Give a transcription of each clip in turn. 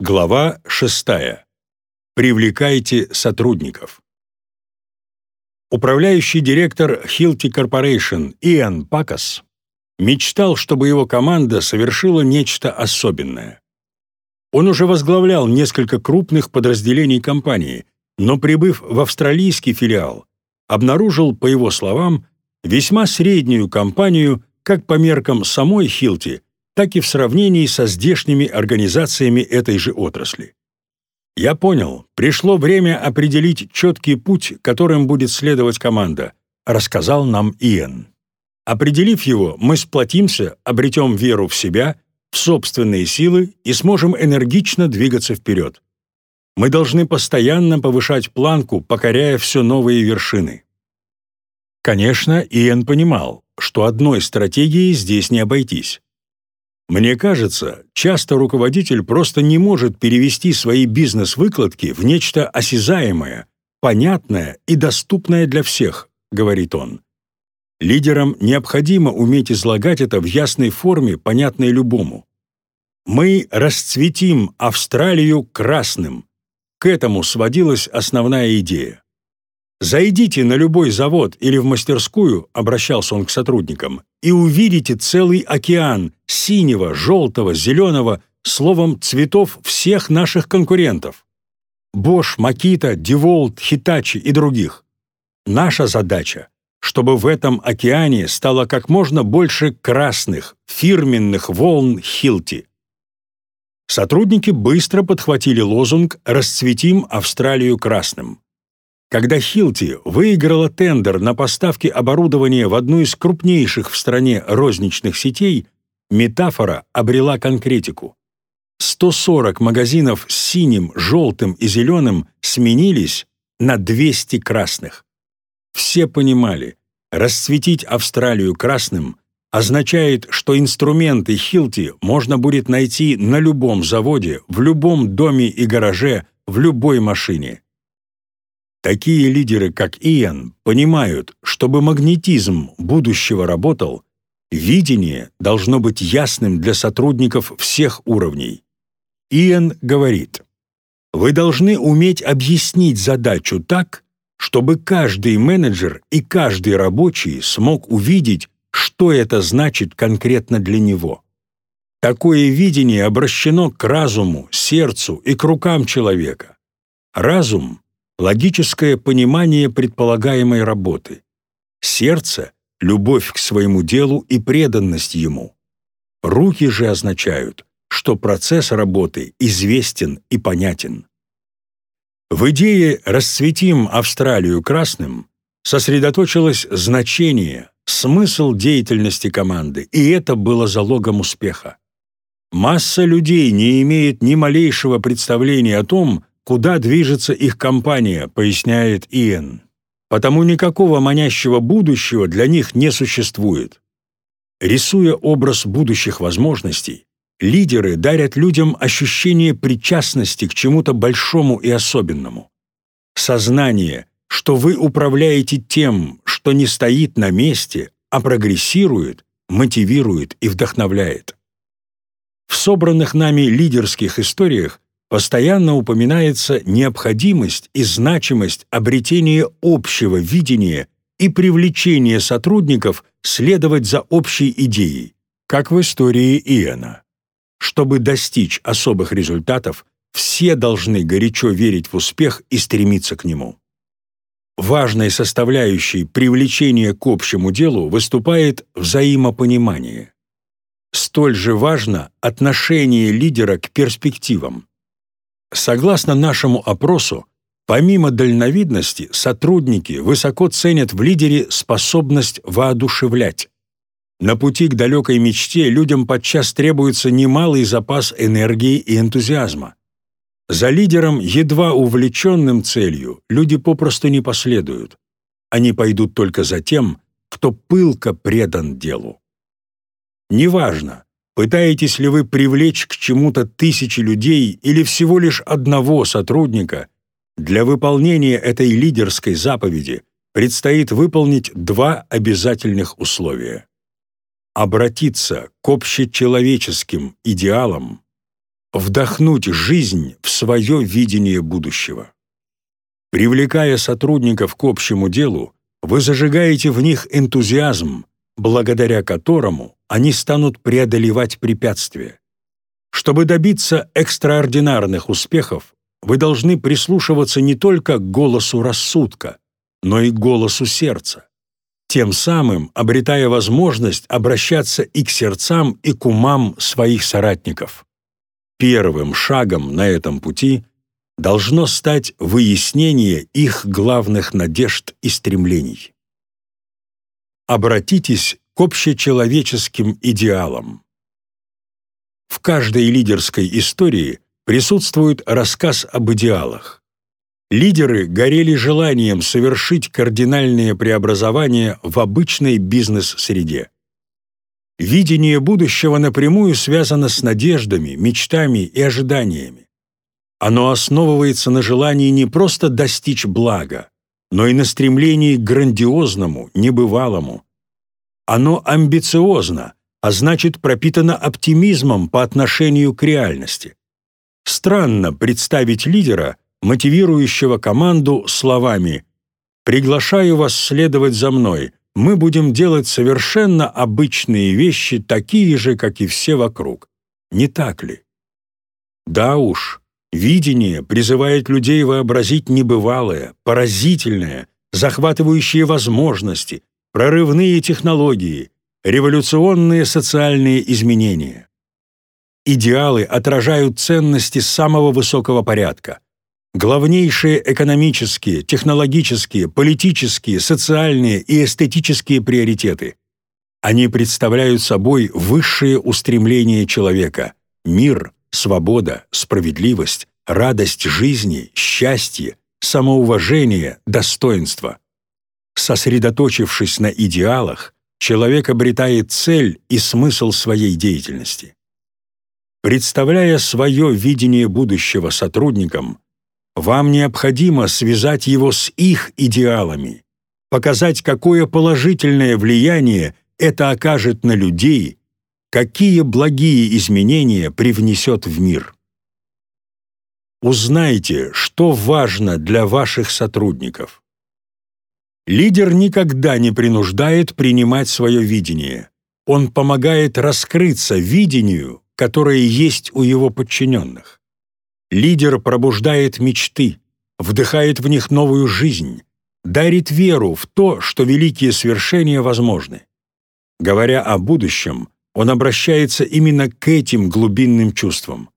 Глава 6. Привлекайте сотрудников. Управляющий директор Hilti Corporation Иэн Пакас мечтал, чтобы его команда совершила нечто особенное. Он уже возглавлял несколько крупных подразделений компании, но, прибыв в австралийский филиал, обнаружил, по его словам, весьма среднюю компанию как по меркам самой Хилти – так и в сравнении со здешними организациями этой же отрасли. Я понял, пришло время определить четкий путь, которым будет следовать команда, рассказал нам Иэн. Определив его, мы сплотимся, обретем веру в себя, в собственные силы и сможем энергично двигаться вперед. Мы должны постоянно повышать планку, покоряя все новые вершины. Конечно, Иэн понимал, что одной стратегией здесь не обойтись. Мне кажется, часто руководитель просто не может перевести свои бизнес-выкладки в нечто осязаемое, понятное и доступное для всех, говорит он. Лидерам необходимо уметь излагать это в ясной форме, понятной любому. Мы расцветим Австралию красным. К этому сводилась основная идея. «Зайдите на любой завод или в мастерскую», — обращался он к сотрудникам, «и увидите целый океан синего, желтого, зеленого, словом, цветов всех наших конкурентов. Bosch, Makita, DeWalt, Hitachi и других. Наша задача, чтобы в этом океане стало как можно больше красных, фирменных волн Хилти. Сотрудники быстро подхватили лозунг «Расцветим Австралию красным». Когда Хилти выиграла тендер на поставки оборудования в одну из крупнейших в стране розничных сетей, метафора обрела конкретику. 140 магазинов с синим, желтым и зеленым сменились на 200 красных. Все понимали, расцветить Австралию красным означает, что инструменты Хилти можно будет найти на любом заводе, в любом доме и гараже, в любой машине. Такие лидеры, как Иэн, понимают, чтобы магнетизм будущего работал, видение должно быть ясным для сотрудников всех уровней. Иэн говорит, «Вы должны уметь объяснить задачу так, чтобы каждый менеджер и каждый рабочий смог увидеть, что это значит конкретно для него. Такое видение обращено к разуму, сердцу и к рукам человека. Разум логическое понимание предполагаемой работы, сердце — любовь к своему делу и преданность ему. Руки же означают, что процесс работы известен и понятен. В идее «расцветим Австралию красным» сосредоточилось значение, смысл деятельности команды, и это было залогом успеха. Масса людей не имеет ни малейшего представления о том, куда движется их компания, поясняет Иэн. Потому никакого манящего будущего для них не существует. Рисуя образ будущих возможностей, лидеры дарят людям ощущение причастности к чему-то большому и особенному. Сознание, что вы управляете тем, что не стоит на месте, а прогрессирует, мотивирует и вдохновляет. В собранных нами лидерских историях постоянно упоминается необходимость и значимость обретения общего видения и привлечения сотрудников следовать за общей идеей, как в истории Иона. Чтобы достичь особых результатов, все должны горячо верить в успех и стремиться к нему. Важной составляющей привлечения к общему делу выступает взаимопонимание. Столь же важно отношение лидера к перспективам. Согласно нашему опросу, помимо дальновидности, сотрудники высоко ценят в лидере способность воодушевлять. На пути к далекой мечте людям подчас требуется немалый запас энергии и энтузиазма. За лидером, едва увлеченным целью, люди попросту не последуют. Они пойдут только за тем, кто пылко предан делу. Неважно, Пытаетесь ли вы привлечь к чему-то тысячи людей или всего лишь одного сотрудника, для выполнения этой лидерской заповеди предстоит выполнить два обязательных условия. Обратиться к общечеловеческим идеалам вдохнуть жизнь в свое видение будущего. Привлекая сотрудников к общему делу, вы зажигаете в них энтузиазм, благодаря которому они станут преодолевать препятствия. Чтобы добиться экстраординарных успехов, вы должны прислушиваться не только к голосу рассудка, но и к голосу сердца, тем самым обретая возможность обращаться и к сердцам, и к умам своих соратников. Первым шагом на этом пути должно стать выяснение их главных надежд и стремлений. Обратитесь к общечеловеческим идеалам. В каждой лидерской истории присутствует рассказ об идеалах. Лидеры горели желанием совершить кардинальные преобразования в обычной бизнес-среде. Видение будущего напрямую связано с надеждами, мечтами и ожиданиями. Оно основывается на желании не просто достичь блага, но и на стремлении к грандиозному, небывалому. Оно амбициозно, а значит пропитано оптимизмом по отношению к реальности. Странно представить лидера, мотивирующего команду словами «Приглашаю вас следовать за мной, мы будем делать совершенно обычные вещи, такие же, как и все вокруг». Не так ли? Да уж, видение призывает людей вообразить небывалое, поразительное, захватывающие возможности, прорывные технологии, революционные социальные изменения. Идеалы отражают ценности самого высокого порядка. Главнейшие экономические, технологические, политические, социальные и эстетические приоритеты. Они представляют собой высшие устремления человека – мир, свобода, справедливость, радость жизни, счастье, самоуважение, достоинство. Сосредоточившись на идеалах, человек обретает цель и смысл своей деятельности. Представляя свое видение будущего сотрудникам, вам необходимо связать его с их идеалами, показать, какое положительное влияние это окажет на людей, какие благие изменения привнесет в мир. Узнайте, что важно для ваших сотрудников. Лидер никогда не принуждает принимать свое видение. Он помогает раскрыться видению, которое есть у его подчиненных. Лидер пробуждает мечты, вдыхает в них новую жизнь, дарит веру в то, что великие свершения возможны. Говоря о будущем, он обращается именно к этим глубинным чувствам.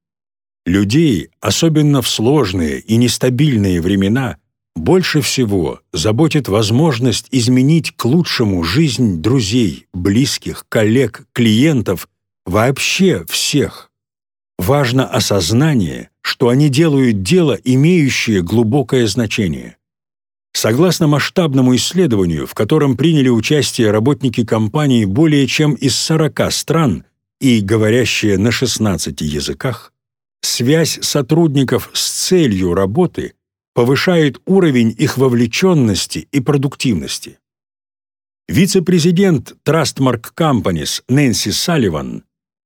Людей, особенно в сложные и нестабильные времена, больше всего заботит возможность изменить к лучшему жизнь друзей, близких, коллег, клиентов, вообще всех. Важно осознание, что они делают дело, имеющее глубокое значение. Согласно масштабному исследованию, в котором приняли участие работники компании более чем из 40 стран и говорящие на 16 языках, связь сотрудников с целью работы – повышает уровень их вовлеченности и продуктивности. Вице-президент Trustmark Companies Нэнси Салливан,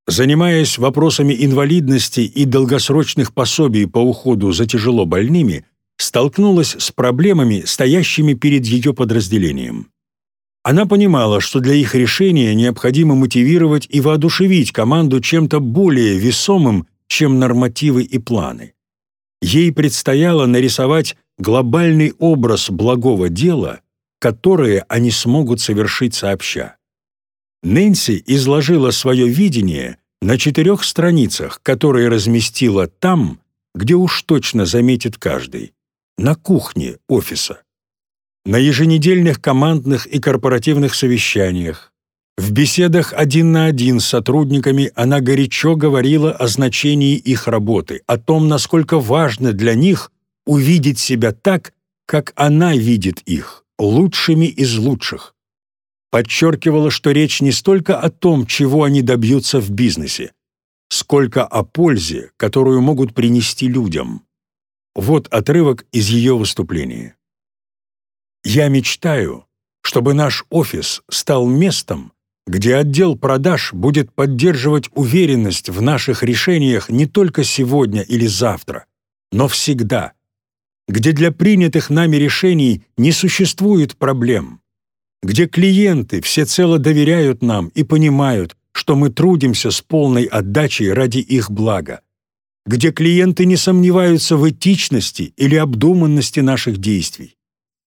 занимаясь вопросами инвалидности и долгосрочных пособий по уходу за тяжело больными, столкнулась с проблемами, стоящими перед ее подразделением. Она понимала, что для их решения необходимо мотивировать и воодушевить команду чем-то более весомым, чем нормативы и планы ей предстояло нарисовать глобальный образ благого дела, которое они смогут совершить сообща. Нэнси изложила свое видение на четырех страницах, которые разместила там, где уж точно заметит каждый, на кухне офиса. На еженедельных командных и корпоративных совещаниях, в беседах один на один с сотрудниками она горячо говорила о значении их работы, о том, насколько важно для них увидеть себя так, как она видит их, лучшими из лучших. Подчеркивала, что речь не столько о том, чего они добьются в бизнесе, сколько о пользе, которую могут принести людям. Вот отрывок из ее выступления. «Я мечтаю, чтобы наш офис стал местом, где отдел продаж будет поддерживать уверенность в наших решениях не только сегодня или завтра, но всегда, где для принятых нами решений не существует проблем, где клиенты всецело доверяют нам и понимают, что мы трудимся с полной отдачей ради их блага, где клиенты не сомневаются в этичности или обдуманности наших действий,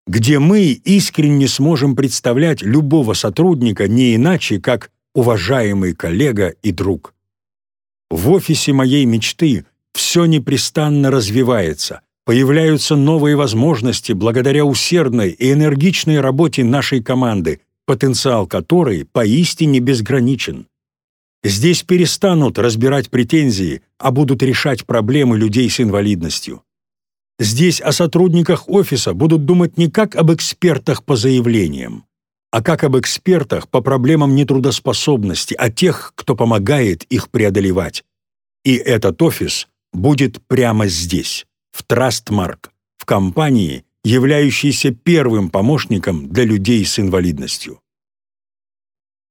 где мы искренне сможем представлять любого сотрудника не иначе, как уважаемый коллега и друг. В офисе моей мечты все непрестанно развивается, появляются новые возможности благодаря усердной и энергичной работе нашей команды, потенциал которой поистине безграничен. Здесь перестанут разбирать претензии, а будут решать проблемы людей с инвалидностью. Здесь о сотрудниках офиса будут думать не как об экспертах по заявлениям, а как об экспертах по проблемам нетрудоспособности, о тех, кто помогает их преодолевать. И этот офис будет прямо здесь, в Трастмарк, в компании, являющейся первым помощником для людей с инвалидностью.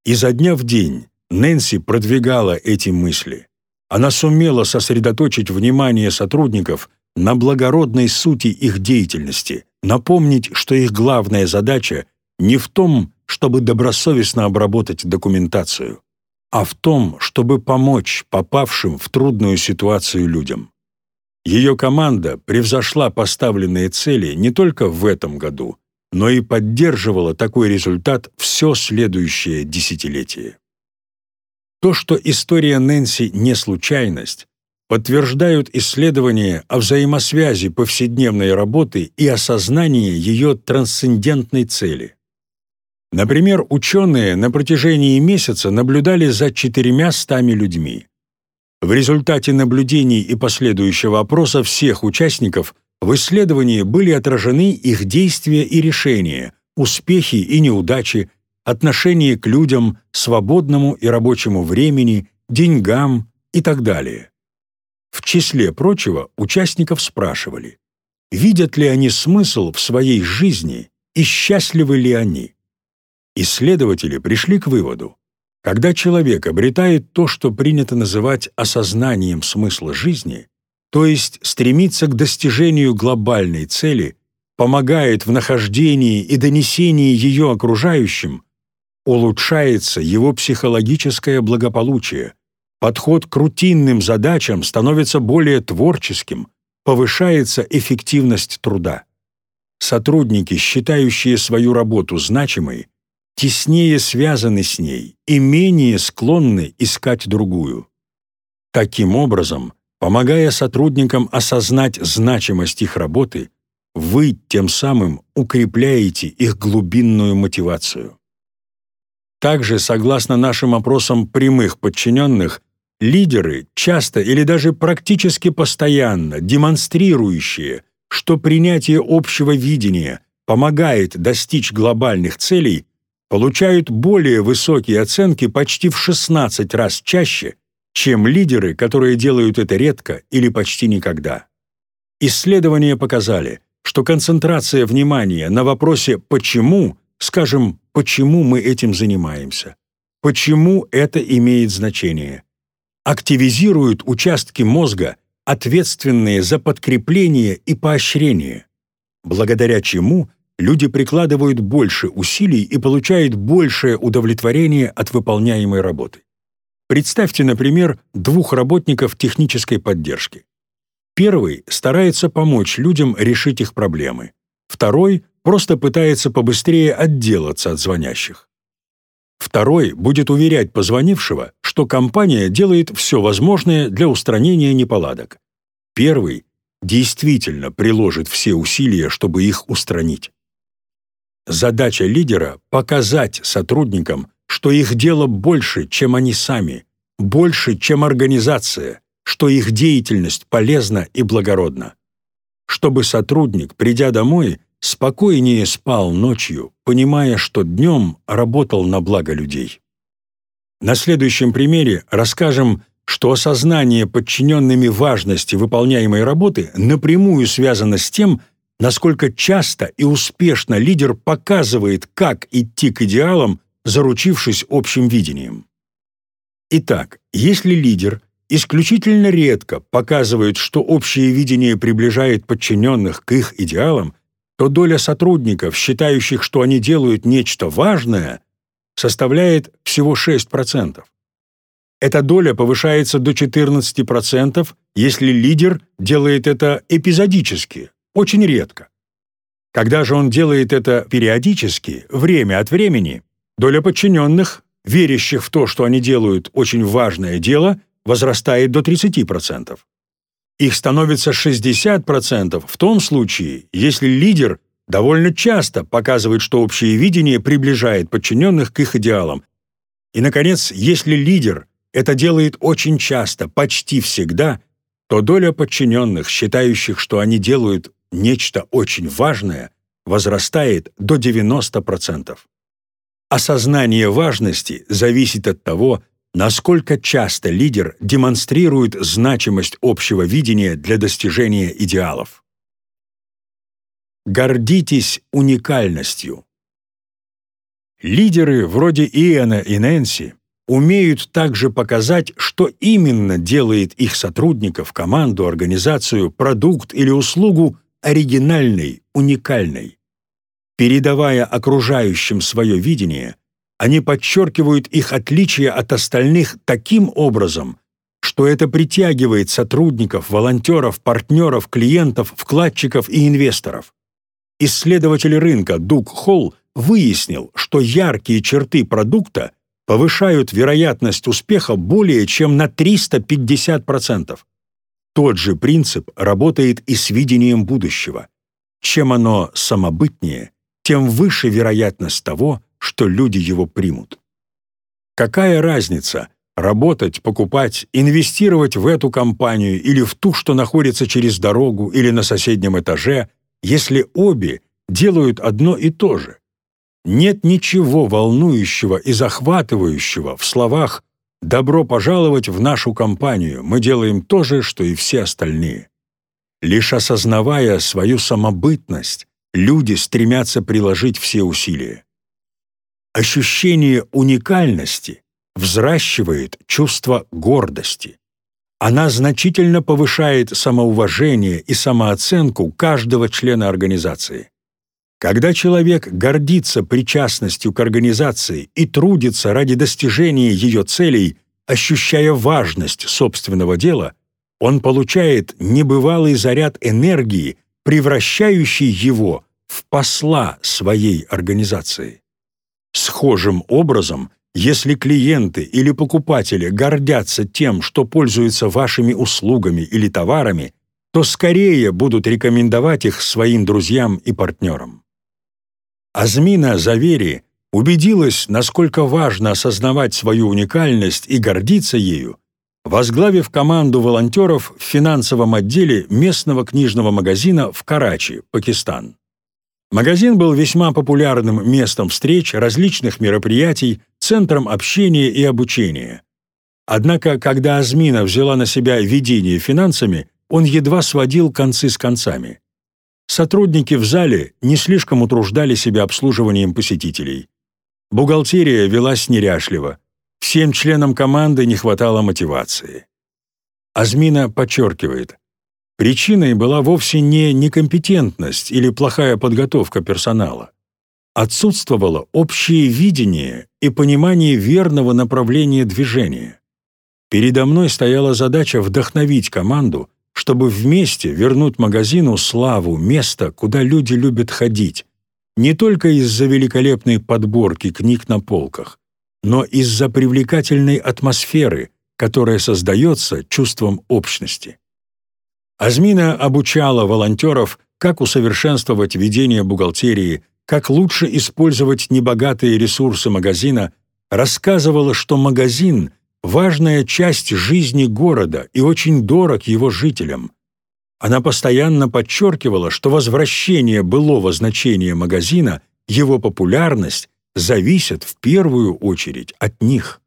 Изо дня в день Нэнси продвигала эти мысли. Она сумела сосредоточить внимание сотрудников на благородной сути их деятельности, напомнить, что их главная задача не в том, чтобы добросовестно обработать документацию, а в том, чтобы помочь попавшим в трудную ситуацию людям. Ее команда превзошла поставленные цели не только в этом году, но и поддерживала такой результат все следующее десятилетие. То, что история Нэнси не случайность, подтверждают исследования о взаимосвязи повседневной работы и осознании ее трансцендентной цели. Например, ученые на протяжении месяца наблюдали за четырьмя стами людьми. В результате наблюдений и последующего опроса всех участников в исследовании были отражены их действия и решения, успехи и неудачи, отношение к людям, свободному и рабочему времени, деньгам и так далее. В числе прочего участников спрашивали, видят ли они смысл в своей жизни и счастливы ли они. Исследователи пришли к выводу, когда человек обретает то, что принято называть осознанием смысла жизни, то есть стремится к достижению глобальной цели, помогает в нахождении и донесении ее окружающим, улучшается его психологическое благополучие, подход к рутинным задачам становится более творческим, повышается эффективность труда. Сотрудники, считающие свою работу значимой, теснее связаны с ней и менее склонны искать другую. Таким образом, помогая сотрудникам осознать значимость их работы, вы тем самым укрепляете их глубинную мотивацию. Также, согласно нашим опросам прямых подчиненных, лидеры часто или даже практически постоянно демонстрирующие, что принятие общего видения помогает достичь глобальных целей, получают более высокие оценки почти в 16 раз чаще, чем лидеры, которые делают это редко или почти никогда. Исследования показали, что концентрация внимания на вопросе «почему» Скажем, почему мы этим занимаемся? Почему это имеет значение? Активизируют участки мозга, ответственные за подкрепление и поощрение, благодаря чему люди прикладывают больше усилий и получают большее удовлетворение от выполняемой работы. Представьте, например, двух работников технической поддержки. Первый старается помочь людям решить их проблемы. Второй просто пытается побыстрее отделаться от звонящих. Второй будет уверять позвонившего, что компания делает все возможное для устранения неполадок. Первый действительно приложит все усилия, чтобы их устранить. Задача лидера — показать сотрудникам, что их дело больше, чем они сами, больше, чем организация, что их деятельность полезна и благородна. Чтобы сотрудник, придя домой, спокойнее спал ночью, понимая, что днем работал на благо людей. На следующем примере расскажем, что осознание подчиненными важности выполняемой работы напрямую связано с тем, насколько часто и успешно лидер показывает, как идти к идеалам, заручившись общим видением. Итак, если лидер исключительно редко показывает, что общее видение приближает подчиненных к их идеалам, то доля сотрудников, считающих, что они делают нечто важное, составляет всего 6%. Эта доля повышается до 14%, если лидер делает это эпизодически, очень редко. Когда же он делает это периодически, время от времени, доля подчиненных, верящих в то, что они делают очень важное дело, возрастает до 30%. Их становится 60% в том случае, если лидер довольно часто показывает, что общее видение приближает подчиненных к их идеалам. И, наконец, если лидер это делает очень часто, почти всегда, то доля подчиненных, считающих, что они делают нечто очень важное, возрастает до 90%. Осознание важности зависит от того, насколько часто лидер демонстрирует значимость общего видения для достижения идеалов. Гордитесь уникальностью. Лидеры вроде Иэна и Нэнси умеют также показать, что именно делает их сотрудников, команду, организацию, продукт или услугу оригинальной, уникальной. Передавая окружающим свое видение, они подчеркивают их отличия от остальных таким образом, что это притягивает сотрудников, волонтеров, партнеров, клиентов, вкладчиков и инвесторов. Исследователь рынка Дуг Холл выяснил, что яркие черты продукта повышают вероятность успеха более чем на 350%. Тот же принцип работает и с видением будущего. Чем оно самобытнее, тем выше вероятность того, что люди его примут. Какая разница – работать, покупать, инвестировать в эту компанию или в ту, что находится через дорогу или на соседнем этаже, если обе делают одно и то же? Нет ничего волнующего и захватывающего в словах «добро пожаловать в нашу компанию, мы делаем то же, что и все остальные». Лишь осознавая свою самобытность, люди стремятся приложить все усилия. Ощущение уникальности взращивает чувство гордости. Она значительно повышает самоуважение и самооценку каждого члена организации. Когда человек гордится причастностью к организации и трудится ради достижения ее целей, ощущая важность собственного дела, он получает небывалый заряд энергии, превращающий его в посла своей организации. Схожим образом, если клиенты или покупатели гордятся тем, что пользуются вашими услугами или товарами, то скорее будут рекомендовать их своим друзьям и партнерам. Азмина Завери убедилась, насколько важно осознавать свою уникальность и гордиться ею, возглавив команду волонтеров в финансовом отделе местного книжного магазина в Карачи, Пакистан. Магазин был весьма популярным местом встреч, различных мероприятий, центром общения и обучения. Однако, когда Азмина взяла на себя ведение финансами, он едва сводил концы с концами. Сотрудники в зале не слишком утруждали себя обслуживанием посетителей. Бухгалтерия велась неряшливо. Всем членам команды не хватало мотивации. Азмина подчеркивает, причиной была вовсе не некомпетентность или плохая подготовка персонала. Отсутствовало общее видение и понимание верного направления движения. Передо мной стояла задача вдохновить команду, чтобы вместе вернуть магазину славу, место, куда люди любят ходить, не только из-за великолепной подборки книг на полках, но из-за привлекательной атмосферы, которая создается чувством общности. Азмина обучала волонтеров, как усовершенствовать ведение бухгалтерии, как лучше использовать небогатые ресурсы магазина, рассказывала, что магазин важная часть жизни города и очень дорог его жителям. Она постоянно подчеркивала, что возвращение былого значения магазина, его популярность зависят в первую очередь от них,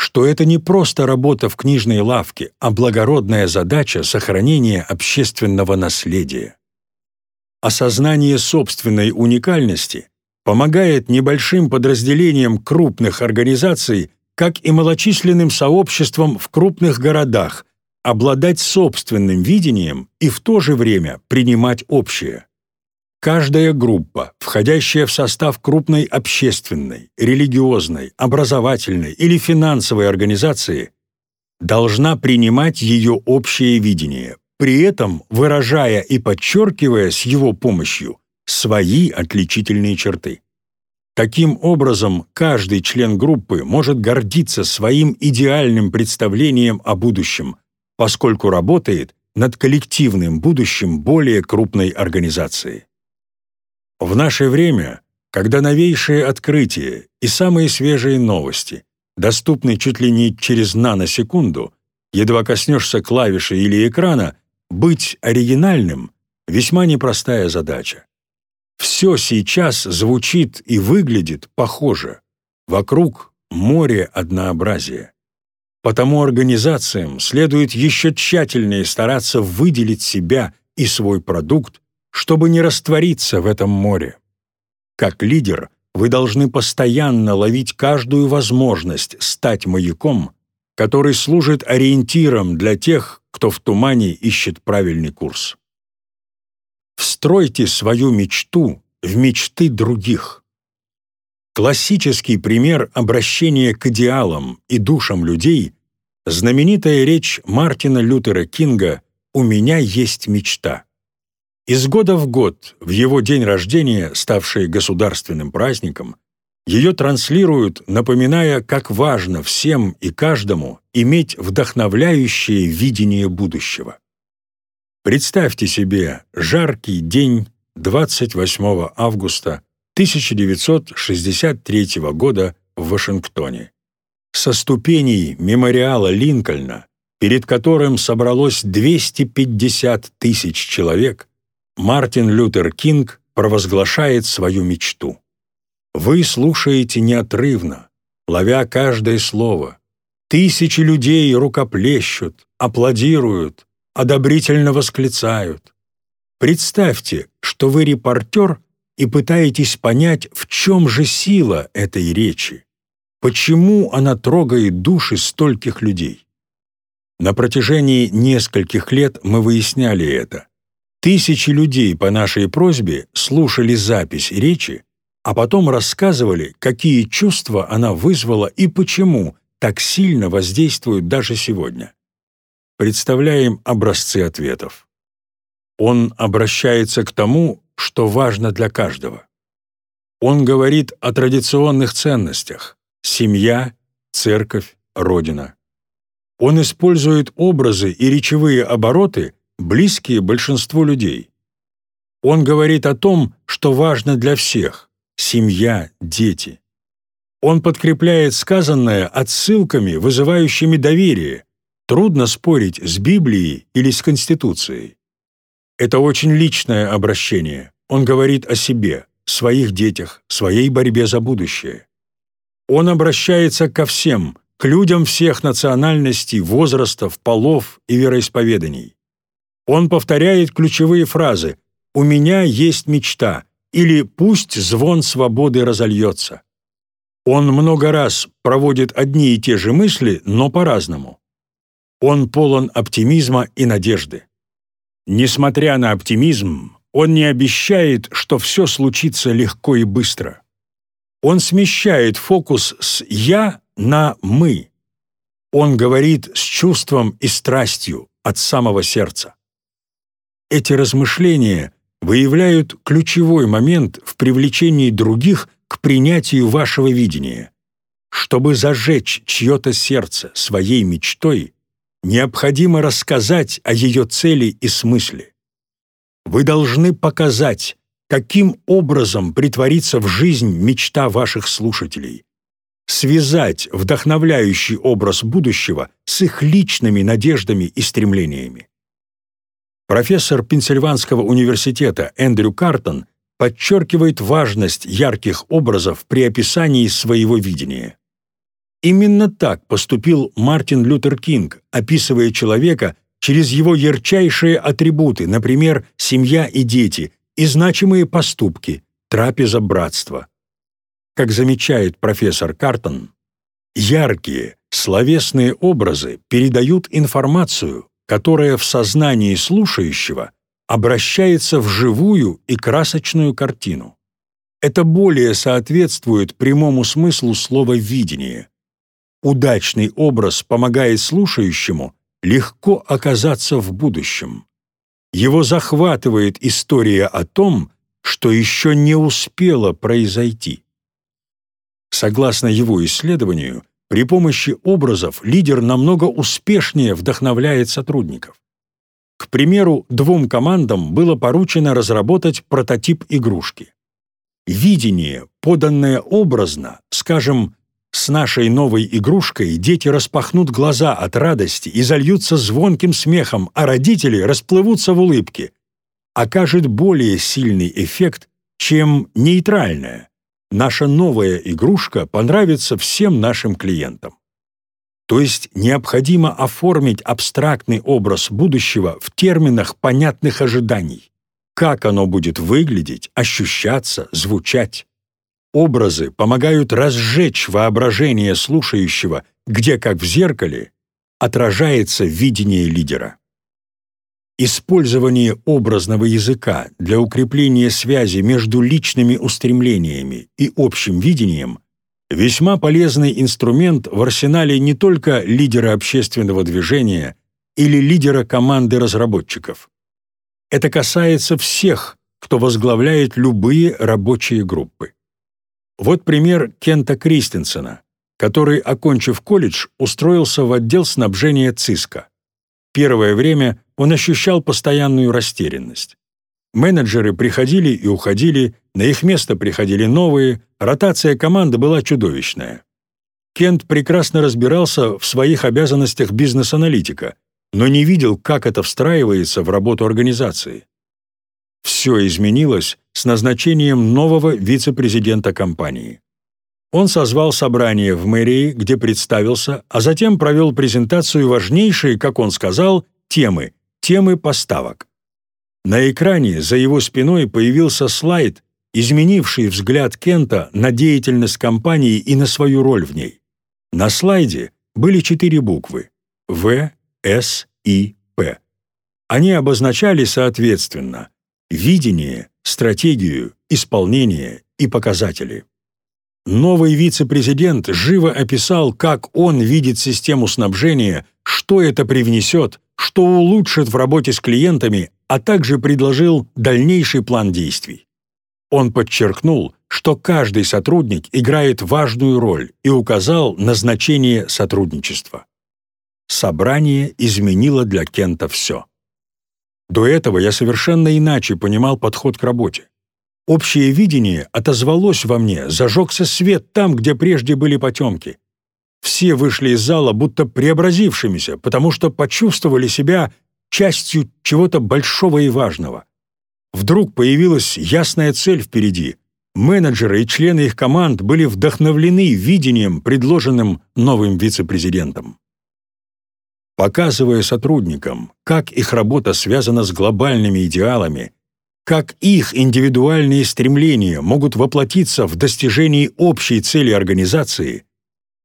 что это не просто работа в книжной лавке, а благородная задача сохранения общественного наследия. Осознание собственной уникальности помогает небольшим подразделениям крупных организаций, как и малочисленным сообществам в крупных городах, обладать собственным видением и в то же время принимать общее. Каждая группа, входящая в состав крупной общественной, религиозной, образовательной или финансовой организации, должна принимать ее общее видение, при этом выражая и подчеркивая с его помощью свои отличительные черты. Таким образом, каждый член группы может гордиться своим идеальным представлением о будущем, поскольку работает над коллективным будущим более крупной организации. В наше время, когда новейшие открытия и самые свежие новости доступны чуть ли не через наносекунду, едва коснешься клавиши или экрана, быть оригинальным — весьма непростая задача. Все сейчас звучит и выглядит похоже. Вокруг море однообразия. Потому организациям следует еще тщательнее стараться выделить себя и свой продукт, чтобы не раствориться в этом море. Как лидер вы должны постоянно ловить каждую возможность стать маяком, который служит ориентиром для тех, кто в тумане ищет правильный курс. Встройте свою мечту в мечты других. Классический пример обращения к идеалам и душам людей — знаменитая речь Мартина Лютера Кинга «У меня есть мечта». Из года в год, в его день рождения, ставший государственным праздником, ее транслируют, напоминая, как важно всем и каждому иметь вдохновляющее видение будущего. Представьте себе жаркий день 28 августа 1963 года в Вашингтоне. Со ступеней мемориала Линкольна, перед которым собралось 250 тысяч человек, Мартин Лютер Кинг провозглашает свою мечту. Вы слушаете неотрывно, ловя каждое слово. Тысячи людей рукоплещут, аплодируют, одобрительно восклицают. Представьте, что вы репортер и пытаетесь понять, в чем же сила этой речи, почему она трогает души стольких людей. На протяжении нескольких лет мы выясняли это. Тысячи людей по нашей просьбе слушали запись речи, а потом рассказывали, какие чувства она вызвала и почему так сильно воздействует даже сегодня. Представляем образцы ответов. Он обращается к тому, что важно для каждого. Он говорит о традиционных ценностях – семья, церковь, родина. Он использует образы и речевые обороты, близкие большинству людей. Он говорит о том, что важно для всех – семья, дети. Он подкрепляет сказанное отсылками, вызывающими доверие. Трудно спорить с Библией или с Конституцией. Это очень личное обращение. Он говорит о себе, своих детях, своей борьбе за будущее. Он обращается ко всем, к людям всех национальностей, возрастов, полов и вероисповеданий. Он повторяет ключевые фразы «У меня есть мечта» или «Пусть звон свободы разольется». Он много раз проводит одни и те же мысли, но по-разному. Он полон оптимизма и надежды. Несмотря на оптимизм, он не обещает, что все случится легко и быстро. Он смещает фокус с «я» на «мы». Он говорит с чувством и страстью от самого сердца. Эти размышления выявляют ключевой момент в привлечении других к принятию вашего видения. Чтобы зажечь чье-то сердце своей мечтой, необходимо рассказать о ее цели и смысле. Вы должны показать, каким образом притворится в жизнь мечта ваших слушателей, связать вдохновляющий образ будущего с их личными надеждами и стремлениями. Профессор Пенсильванского университета Эндрю Картон подчеркивает важность ярких образов при описании своего видения. Именно так поступил Мартин Лютер Кинг, описывая человека через его ярчайшие атрибуты, например, семья и дети, и значимые поступки, трапеза братства. Как замечает профессор Картон, яркие, словесные образы передают информацию, которая в сознании слушающего обращается в живую и красочную картину. Это более соответствует прямому смыслу слова «видение». Удачный образ помогает слушающему легко оказаться в будущем. Его захватывает история о том, что еще не успело произойти. Согласно его исследованию, при помощи образов лидер намного успешнее вдохновляет сотрудников. К примеру, двум командам было поручено разработать прототип игрушки. Видение, поданное образно, скажем, с нашей новой игрушкой дети распахнут глаза от радости и зальются звонким смехом, а родители расплывутся в улыбке. Окажет более сильный эффект, чем нейтральная. Наша новая игрушка понравится всем нашим клиентам. То есть необходимо оформить абстрактный образ будущего в терминах понятных ожиданий. Как оно будет выглядеть, ощущаться, звучать. Образы помогают разжечь воображение слушающего, где, как в зеркале, отражается видение лидера. Использование образного языка для укрепления связи между личными устремлениями и общим видением – весьма полезный инструмент в арсенале не только лидера общественного движения или лидера команды разработчиков. Это касается всех, кто возглавляет любые рабочие группы. Вот пример Кента Кристенсена, который, окончив колледж, устроился в отдел снабжения ЦИСКа. Первое время он ощущал постоянную растерянность. Менеджеры приходили и уходили, на их место приходили новые, ротация команды была чудовищная. Кент прекрасно разбирался в своих обязанностях бизнес-аналитика, но не видел, как это встраивается в работу организации. Все изменилось с назначением нового вице-президента компании. Он созвал собрание в мэрии, где представился, а затем провел презентацию важнейшей, как он сказал, темы – темы поставок. На экране за его спиной появился слайд, изменивший взгляд Кента на деятельность компании и на свою роль в ней. На слайде были четыре буквы – В, С, И, П. Они обозначали, соответственно, видение, стратегию, исполнение и показатели. Новый вице-президент живо описал, как он видит систему снабжения, что это привнесет, что улучшит в работе с клиентами, а также предложил дальнейший план действий. Он подчеркнул, что каждый сотрудник играет важную роль и указал назначение сотрудничества. Собрание изменило для Кента все. До этого я совершенно иначе понимал подход к работе. Общее видение отозвалось во мне, зажегся свет там, где прежде были потемки. Все вышли из зала будто преобразившимися, потому что почувствовали себя частью чего-то большого и важного. Вдруг появилась ясная цель впереди. Менеджеры и члены их команд были вдохновлены видением, предложенным новым вице-президентом показывая сотрудникам, как их работа связана с глобальными идеалами, как их индивидуальные стремления могут воплотиться в достижении общей цели организации,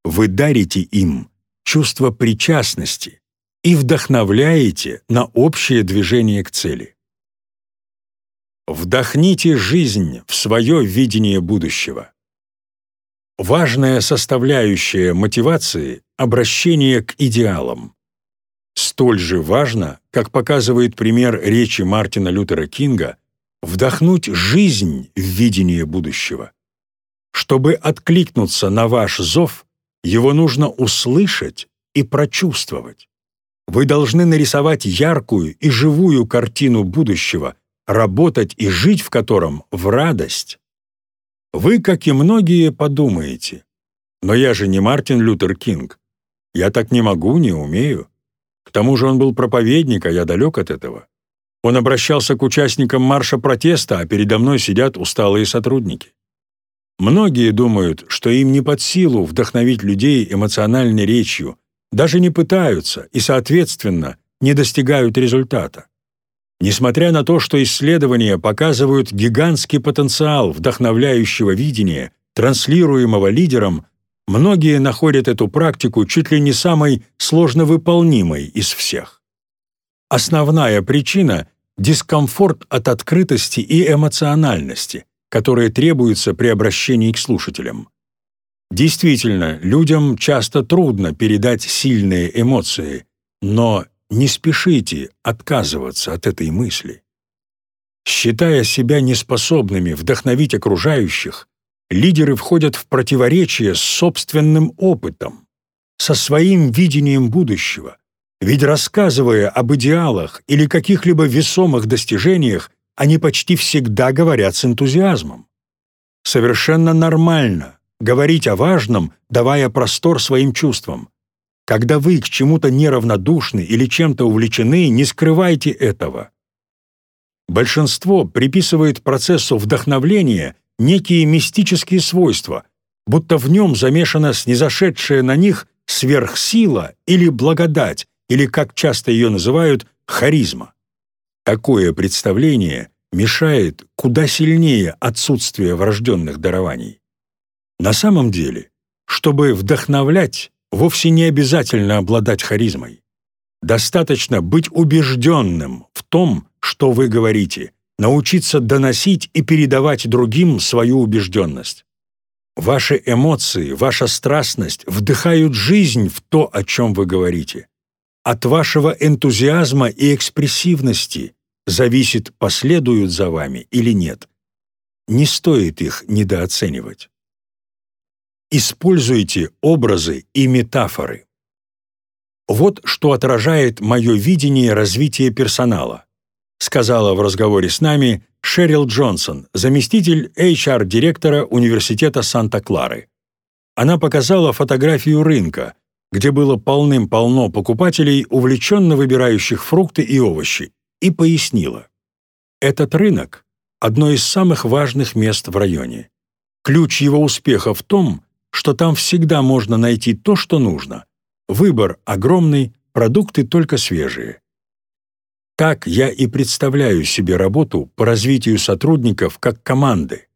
вы дарите им чувство причастности и вдохновляете на общее движение к цели. Вдохните жизнь в свое видение будущего. Важная составляющая мотивации – обращение к идеалам столь же важно, как показывает пример речи Мартина Лютера Кинга, вдохнуть жизнь в видение будущего. Чтобы откликнуться на ваш зов, его нужно услышать и прочувствовать. Вы должны нарисовать яркую и живую картину будущего, работать и жить в котором в радость. Вы, как и многие, подумаете, но я же не Мартин Лютер Кинг. Я так не могу, не умею. К тому же он был проповедник, а я далек от этого. Он обращался к участникам марша протеста, а передо мной сидят усталые сотрудники. Многие думают, что им не под силу вдохновить людей эмоциональной речью, даже не пытаются и, соответственно, не достигают результата. Несмотря на то, что исследования показывают гигантский потенциал вдохновляющего видения, транслируемого лидером, многие находят эту практику чуть ли не самой сложновыполнимой из всех. Основная причина – дискомфорт от открытости и эмоциональности, которые требуются при обращении к слушателям. Действительно, людям часто трудно передать сильные эмоции, но не спешите отказываться от этой мысли. Считая себя неспособными вдохновить окружающих, лидеры входят в противоречие с собственным опытом, со своим видением будущего. Ведь рассказывая об идеалах или каких-либо весомых достижениях, они почти всегда говорят с энтузиазмом. Совершенно нормально говорить о важном, давая простор своим чувствам. Когда вы к чему-то неравнодушны или чем-то увлечены, не скрывайте этого. Большинство приписывает процессу вдохновления некие мистические свойства, будто в нем замешана снизошедшая на них сверхсила или благодать, или, как часто ее называют, харизма. Такое представление мешает куда сильнее отсутствие врожденных дарований. На самом деле, чтобы вдохновлять, вовсе не обязательно обладать харизмой. Достаточно быть убежденным в том, что вы говорите, научиться доносить и передавать другим свою убежденность. Ваши эмоции, ваша страстность вдыхают жизнь в то, о чем вы говорите. От вашего энтузиазма и экспрессивности зависит, последуют за вами или нет. Не стоит их недооценивать. Используйте образы и метафоры. Вот что отражает мое видение развития персонала, сказала в разговоре с нами Шерил Джонсон, заместитель HR-директора Университета Санта-Клары. Она показала фотографию рынка, где было полным-полно покупателей, увлеченно выбирающих фрукты и овощи, и пояснила. Этот рынок – одно из самых важных мест в районе. Ключ его успеха в том, что там всегда можно найти то, что нужно. Выбор огромный, продукты только свежие. Так я и представляю себе работу по развитию сотрудников как команды.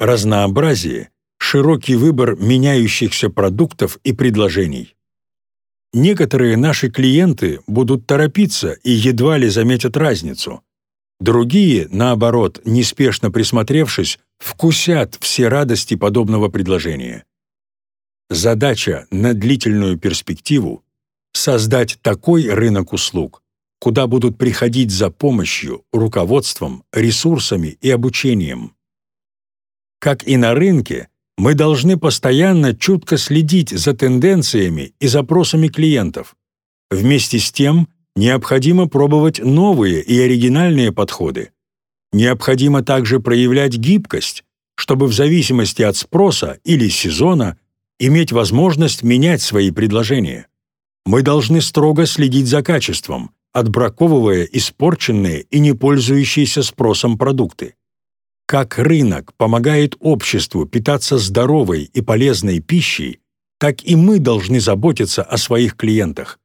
Разнообразие, широкий выбор меняющихся продуктов и предложений. Некоторые наши клиенты будут торопиться и едва ли заметят разницу. Другие, наоборот, неспешно присмотревшись, вкусят все радости подобного предложения. Задача на длительную перспективу — создать такой рынок услуг, куда будут приходить за помощью, руководством, ресурсами и обучением. Как и на рынке, мы должны постоянно чутко следить за тенденциями и запросами клиентов. Вместе с тем, необходимо пробовать новые и оригинальные подходы. Необходимо также проявлять гибкость, чтобы в зависимости от спроса или сезона иметь возможность менять свои предложения. Мы должны строго следить за качеством, отбраковывая испорченные и не пользующиеся спросом продукты. Как рынок помогает обществу питаться здоровой и полезной пищей, так и мы должны заботиться о своих клиентах.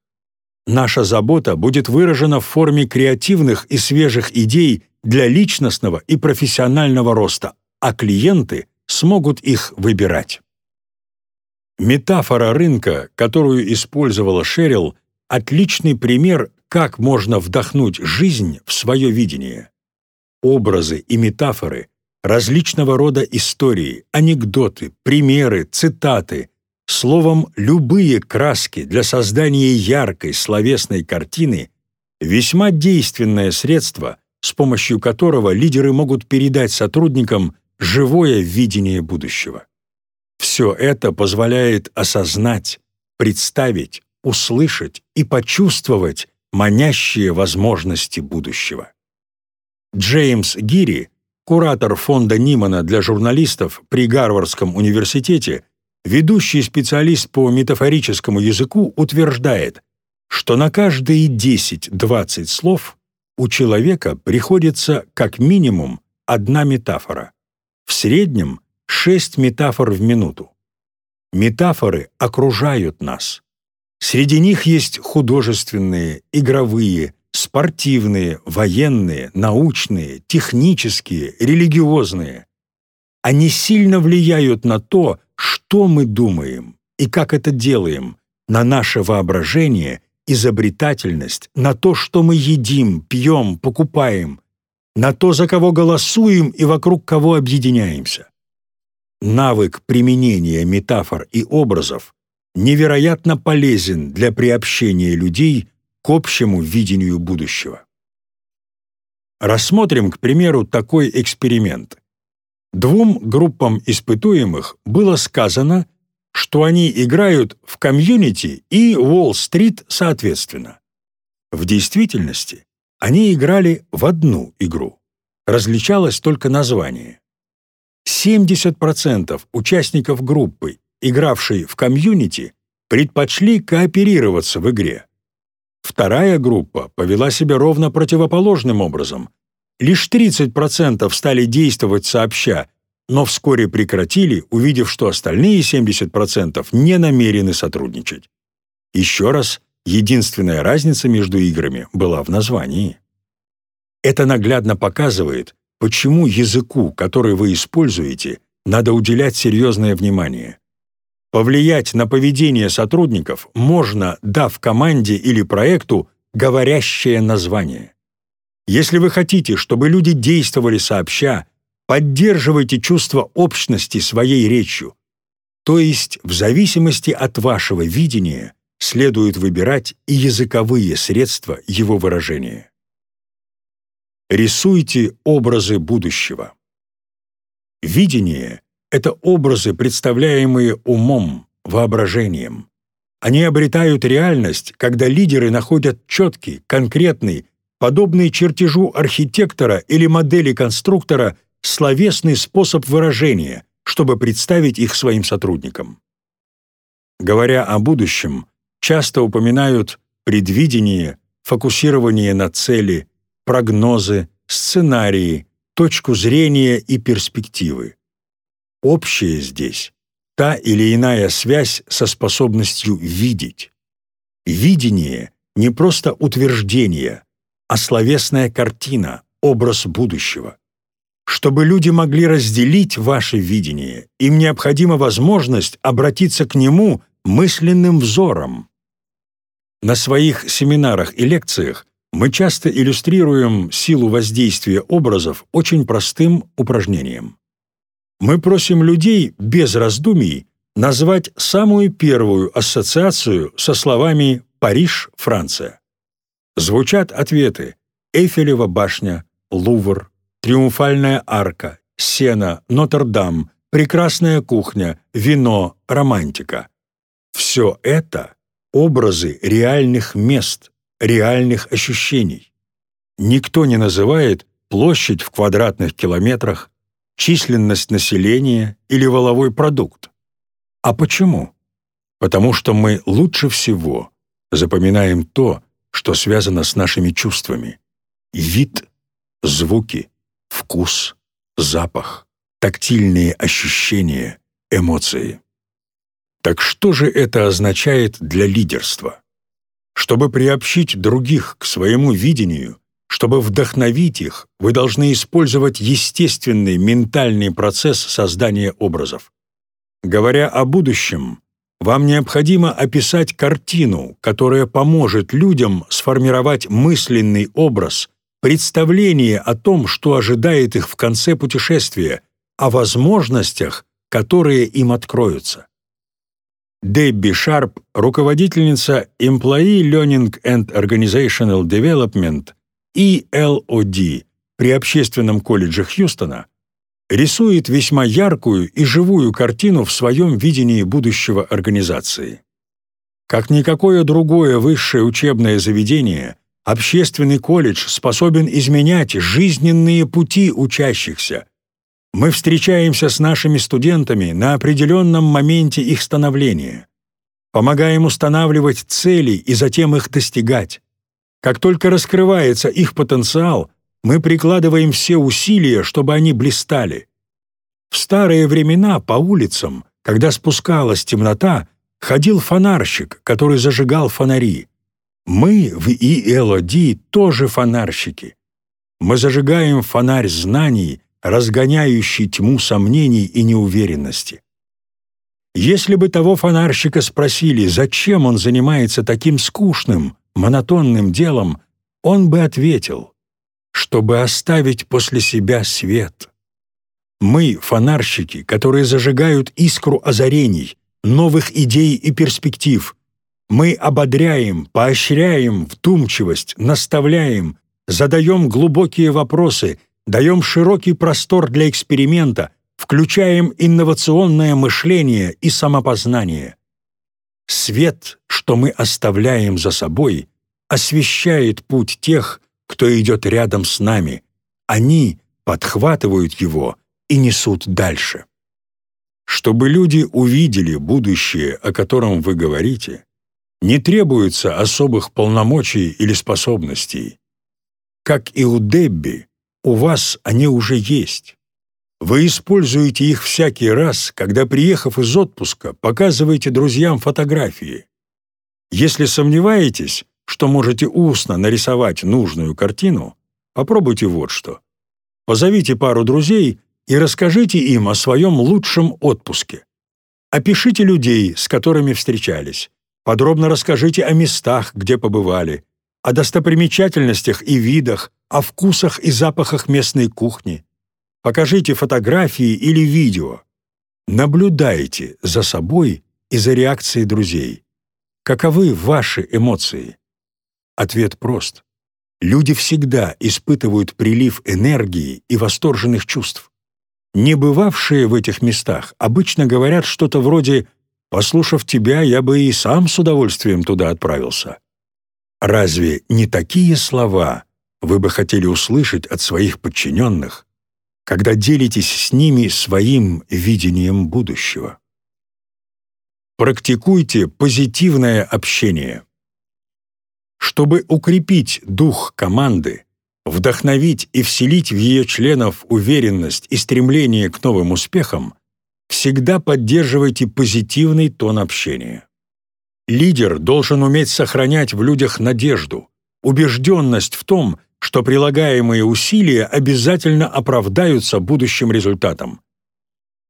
Наша забота будет выражена в форме креативных и свежих идей для личностного и профессионального роста, а клиенты смогут их выбирать. Метафора рынка, которую использовала Шерил, отличный пример, как можно вдохнуть жизнь в свое видение. Образы и метафоры, различного рода истории, анекдоты, примеры, цитаты, словом, любые краски для создания яркой словесной картины – весьма действенное средство, с помощью которого лидеры могут передать сотрудникам живое видение будущего. Все это позволяет осознать, представить, услышать и почувствовать манящие возможности будущего. Джеймс Гири, куратор фонда Нимана для журналистов при Гарвардском университете, ведущий специалист по метафорическому языку, утверждает, что на каждые 10-20 слов у человека приходится как минимум одна метафора. В среднем шесть метафор в минуту. Метафоры окружают нас. Среди них есть художественные, игровые, спортивные, военные, научные, технические, религиозные. Они сильно влияют на то, что мы думаем и как это делаем, на наше воображение, изобретательность, на то, что мы едим, пьем, покупаем, на то, за кого голосуем и вокруг кого объединяемся. Навык применения метафор и образов невероятно полезен для приобщения людей общему видению будущего. Рассмотрим, к примеру, такой эксперимент. Двум группам испытуемых было сказано, что они играют в комьюнити и Уолл-стрит соответственно. В действительности они играли в одну игру. Различалось только название. 70% участников группы, игравшей в комьюнити, предпочли кооперироваться в игре. Вторая группа повела себя ровно противоположным образом. Лишь 30% стали действовать сообща, но вскоре прекратили, увидев, что остальные 70% не намерены сотрудничать. Еще раз, единственная разница между играми была в названии. Это наглядно показывает, почему языку, который вы используете, надо уделять серьезное внимание. Повлиять на поведение сотрудников можно, дав команде или проекту говорящее название. Если вы хотите, чтобы люди действовали сообща, поддерживайте чувство общности своей речью. То есть, в зависимости от вашего видения, следует выбирать и языковые средства его выражения. Рисуйте образы будущего. Видение — это образы, представляемые умом, воображением. Они обретают реальность, когда лидеры находят четкий, конкретный, подобный чертежу архитектора или модели конструктора словесный способ выражения, чтобы представить их своим сотрудникам. Говоря о будущем, часто упоминают предвидение, фокусирование на цели, прогнозы, сценарии, точку зрения и перспективы. Общее здесь — та или иная связь со способностью видеть. Видение — не просто утверждение, а словесная картина, образ будущего. Чтобы люди могли разделить ваше видение, им необходима возможность обратиться к нему мысленным взором. На своих семинарах и лекциях мы часто иллюстрируем силу воздействия образов очень простым упражнением. Мы просим людей без раздумий назвать самую первую ассоциацию со словами «Париж, Франция». Звучат ответы «Эйфелева башня», «Лувр», «Триумфальная арка», «Сена», «Нотр-Дам», «Прекрасная кухня», «Вино», «Романтика». Все это — образы реальных мест, реальных ощущений. Никто не называет площадь в квадратных километрах, численность населения или воловой продукт. А почему? Потому что мы лучше всего запоминаем то, что связано с нашими чувствами. Вид, звуки, вкус, запах, тактильные ощущения, эмоции. Так что же это означает для лидерства? Чтобы приобщить других к своему видению, чтобы вдохновить их, вы должны использовать естественный ментальный процесс создания образов. Говоря о будущем, вам необходимо описать картину, которая поможет людям сформировать мысленный образ, представление о том, что ожидает их в конце путешествия, о возможностях, которые им откроются. Дебби Шарп, руководительница Employee Learning and Organizational Development ELOD при Общественном колледже Хьюстона, рисует весьма яркую и живую картину в своем видении будущего организации. Как никакое другое высшее учебное заведение, общественный колледж способен изменять жизненные пути учащихся, мы встречаемся с нашими студентами на определенном моменте их становления. Помогаем устанавливать цели и затем их достигать. Как только раскрывается их потенциал, мы прикладываем все усилия, чтобы они блистали. В старые времена по улицам, когда спускалась темнота, ходил фонарщик, который зажигал фонари. Мы в ИЛОД тоже фонарщики. Мы зажигаем фонарь знаний, разгоняющий тьму сомнений и неуверенности. Если бы того фонарщика спросили, зачем он занимается таким скучным, монотонным делом, он бы ответил, чтобы оставить после себя свет. Мы — фонарщики, которые зажигают искру озарений, новых идей и перспектив. Мы ободряем, поощряем вдумчивость, наставляем, задаем глубокие вопросы, даем широкий простор для эксперимента, включаем инновационное мышление и самопознание. Свет, что мы оставляем за собой, освещает путь тех, кто идет рядом с нами. Они подхватывают его и несут дальше. Чтобы люди увидели будущее, о котором вы говорите, не требуется особых полномочий или способностей. Как и у Дебби, у вас они уже есть. Вы используете их всякий раз, когда, приехав из отпуска, показываете друзьям фотографии. Если сомневаетесь, что можете устно нарисовать нужную картину, попробуйте вот что. Позовите пару друзей и расскажите им о своем лучшем отпуске. Опишите людей, с которыми встречались. Подробно расскажите о местах, где побывали, о достопримечательностях и видах, о вкусах и запахах местной кухни. Покажите фотографии или видео. Наблюдайте за собой и за реакцией друзей. Каковы ваши эмоции? Ответ прост. Люди всегда испытывают прилив энергии и восторженных чувств. Не бывавшие в этих местах обычно говорят что-то вроде «послушав тебя, я бы и сам с удовольствием туда отправился». Разве не такие слова вы бы хотели услышать от своих подчиненных, когда делитесь с ними своим видением будущего? Практикуйте позитивное общение. Чтобы укрепить дух команды, вдохновить и вселить в ее членов уверенность и стремление к новым успехам, всегда поддерживайте позитивный тон общения. Лидер должен уметь сохранять в людях надежду, убежденность в том, что прилагаемые усилия обязательно оправдаются будущим результатом.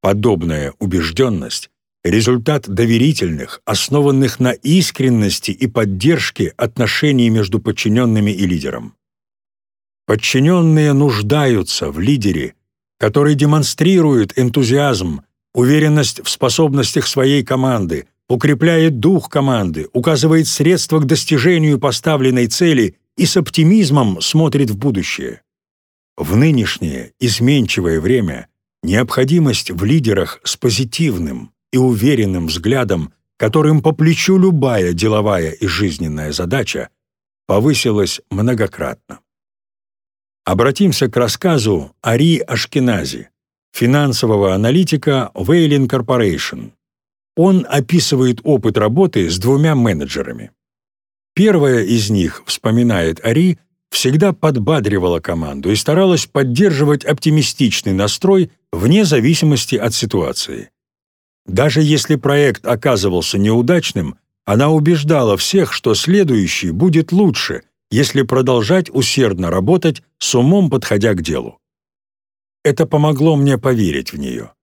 Подобная убежденность – результат доверительных, основанных на искренности и поддержке отношений между подчиненными и лидером. Подчиненные нуждаются в лидере, который демонстрирует энтузиазм, уверенность в способностях своей команды, укрепляет дух команды, указывает средства к достижению поставленной цели и с оптимизмом смотрит в будущее. В нынешнее изменчивое время необходимость в лидерах с позитивным и уверенным взглядом, которым по плечу любая деловая и жизненная задача, повысилась многократно. Обратимся к рассказу Ари Ашкенази, финансового аналитика Wailing Corporation, он описывает опыт работы с двумя менеджерами. Первая из них, вспоминает Ари, всегда подбадривала команду и старалась поддерживать оптимистичный настрой вне зависимости от ситуации. Даже если проект оказывался неудачным, она убеждала всех, что следующий будет лучше, если продолжать усердно работать с умом, подходя к делу. Это помогло мне поверить в нее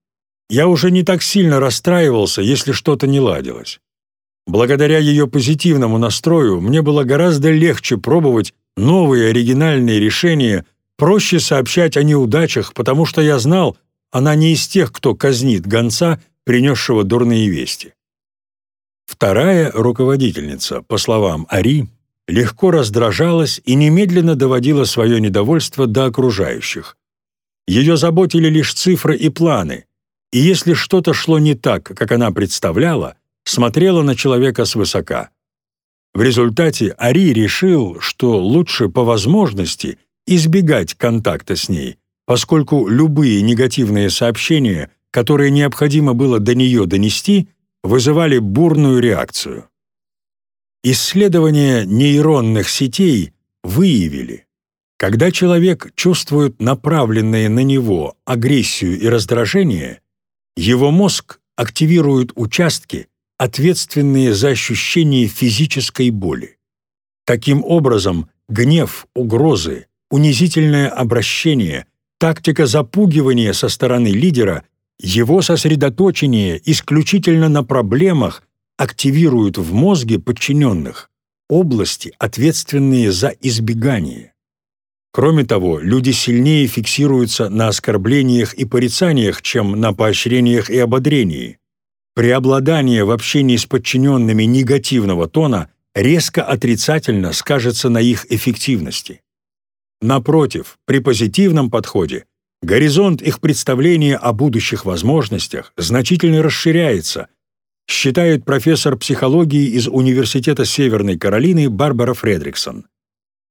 я уже не так сильно расстраивался, если что-то не ладилось. Благодаря ее позитивному настрою мне было гораздо легче пробовать новые оригинальные решения, проще сообщать о неудачах, потому что я знал, она не из тех, кто казнит гонца, принесшего дурные вести. Вторая руководительница, по словам Ари, легко раздражалась и немедленно доводила свое недовольство до окружающих. Ее заботили лишь цифры и планы, и если что-то шло не так, как она представляла, смотрела на человека свысока. В результате Ари решил, что лучше по возможности избегать контакта с ней, поскольку любые негативные сообщения, которые необходимо было до нее донести, вызывали бурную реакцию. Исследования нейронных сетей выявили, когда человек чувствует направленные на него агрессию и раздражение, его мозг активирует участки, ответственные за ощущение физической боли. Таким образом, гнев, угрозы, унизительное обращение, тактика запугивания со стороны лидера, его сосредоточение исключительно на проблемах активируют в мозге подчиненных области, ответственные за избегание. Кроме того, люди сильнее фиксируются на оскорблениях и порицаниях, чем на поощрениях и ободрении. Преобладание в общении с подчиненными негативного тона резко отрицательно скажется на их эффективности. Напротив, при позитивном подходе горизонт их представления о будущих возможностях значительно расширяется, считает профессор психологии из Университета Северной Каролины Барбара Фредриксон.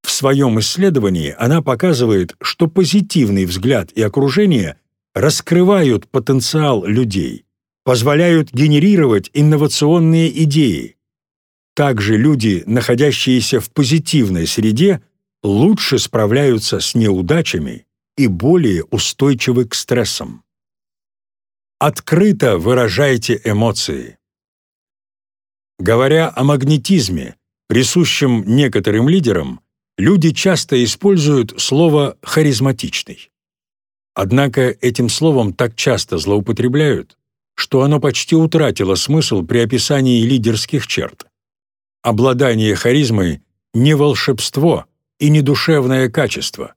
В своем исследовании она показывает, что позитивный взгляд и окружение раскрывают потенциал людей, позволяют генерировать инновационные идеи. Также люди, находящиеся в позитивной среде, лучше справляются с неудачами и более устойчивы к стрессам. Открыто выражайте эмоции. Говоря о магнетизме, присущем некоторым лидерам, люди часто используют слово «харизматичный». Однако этим словом так часто злоупотребляют, что оно почти утратило смысл при описании лидерских черт. Обладание харизмой — не волшебство и не душевное качество.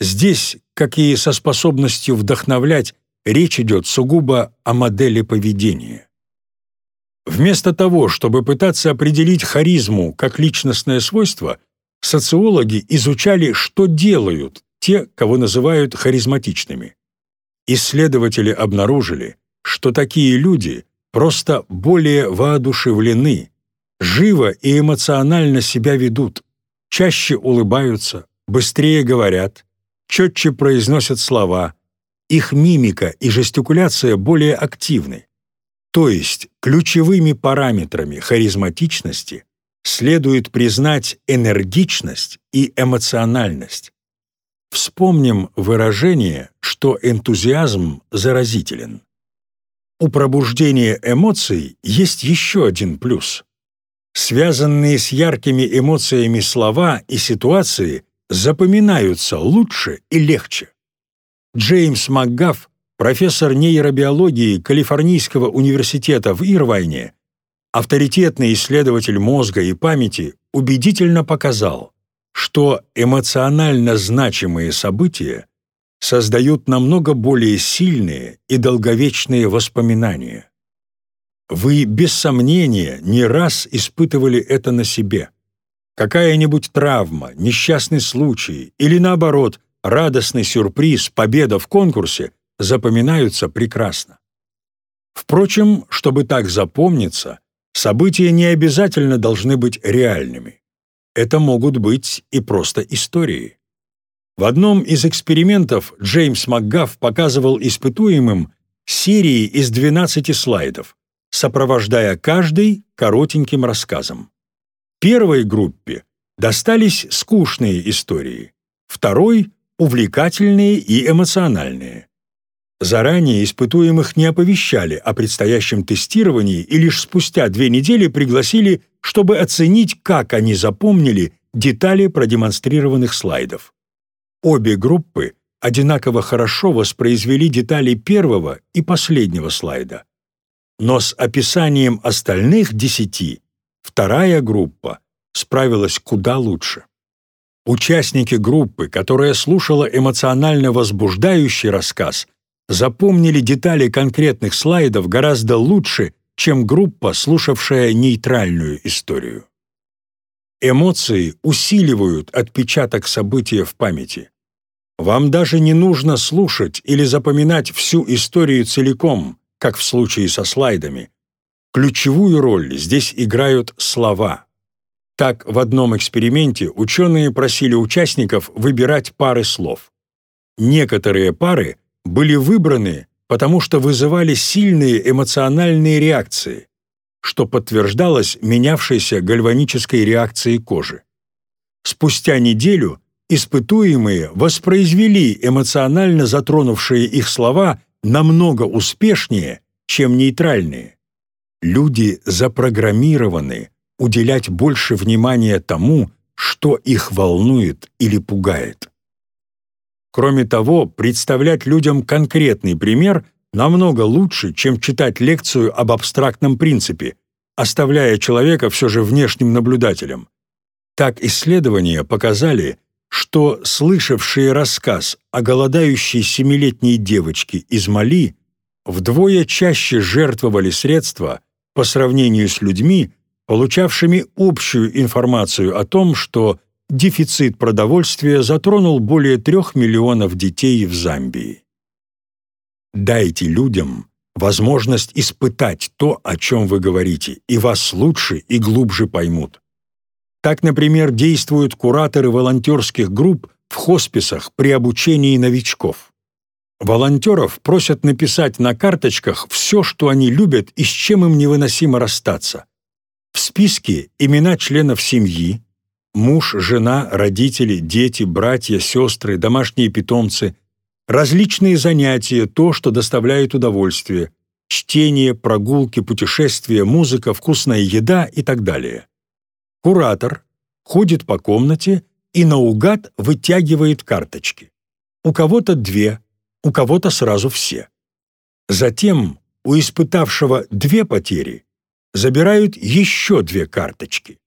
Здесь, как и со способностью вдохновлять, речь идет сугубо о модели поведения. Вместо того, чтобы пытаться определить харизму как личностное свойство, социологи изучали, что делают те, кого называют харизматичными. Исследователи обнаружили, что такие люди просто более воодушевлены, живо и эмоционально себя ведут, чаще улыбаются, быстрее говорят, четче произносят слова, их мимика и жестикуляция более активны. То есть ключевыми параметрами харизматичности следует признать энергичность и эмоциональность. Вспомним выражение, что энтузиазм заразителен. У пробуждения эмоций есть еще один плюс. Связанные с яркими эмоциями слова и ситуации запоминаются лучше и легче. Джеймс МакГафф, профессор нейробиологии Калифорнийского университета в Ирвайне, авторитетный исследователь мозга и памяти, убедительно показал, что эмоционально значимые события создают намного более сильные и долговечные воспоминания. Вы без сомнения не раз испытывали это на себе. Какая-нибудь травма, несчастный случай или, наоборот, радостный сюрприз, победа в конкурсе запоминаются прекрасно. Впрочем, чтобы так запомниться, события не обязательно должны быть реальными. Это могут быть и просто истории. В одном из экспериментов Джеймс МакГафф показывал испытуемым серии из 12 слайдов, сопровождая каждый коротеньким рассказом. Первой группе достались скучные истории, второй — увлекательные и эмоциональные. Заранее испытуемых не оповещали о предстоящем тестировании и лишь спустя две недели пригласили, чтобы оценить, как они запомнили детали продемонстрированных слайдов. Обе группы одинаково хорошо воспроизвели детали первого и последнего слайда. Но с описанием остальных десяти вторая группа справилась куда лучше. Участники группы, которая слушала эмоционально возбуждающий рассказ, запомнили детали конкретных слайдов гораздо лучше, чем группа, слушавшая нейтральную историю. Эмоции усиливают отпечаток события в памяти. Вам даже не нужно слушать или запоминать всю историю целиком, как в случае со слайдами. Ключевую роль здесь играют слова. Так, в одном эксперименте ученые просили участников выбирать пары слов. Некоторые пары были выбраны, потому что вызывали сильные эмоциональные реакции, что подтверждалось менявшейся гальванической реакцией кожи. Спустя неделю испытуемые воспроизвели эмоционально затронувшие их слова намного успешнее, чем нейтральные. Люди запрограммированы уделять больше внимания тому, что их волнует или пугает. Кроме того, представлять людям конкретный пример намного лучше, чем читать лекцию об абстрактном принципе, оставляя человека все же внешним наблюдателем. Так исследования показали, что слышавшие рассказ о голодающей семилетней девочке из Мали вдвое чаще жертвовали средства по сравнению с людьми, получавшими общую информацию о том, что дефицит продовольствия затронул более трех миллионов детей в Замбии. Дайте людям возможность испытать то, о чем вы говорите, и вас лучше и глубже поймут. Так, например, действуют кураторы волонтерских групп в хосписах при обучении новичков. Волонтеров просят написать на карточках все, что они любят и с чем им невыносимо расстаться. В списке имена членов семьи, муж, жена, родители, дети, братья, сестры, домашние питомцы, различные занятия, то, что доставляет удовольствие, чтение, прогулки, путешествия, музыка, вкусная еда и так далее. Куратор ходит по комнате и наугад вытягивает карточки. У кого-то две, у кого-то сразу все. Затем у испытавшего две потери забирают еще две карточки.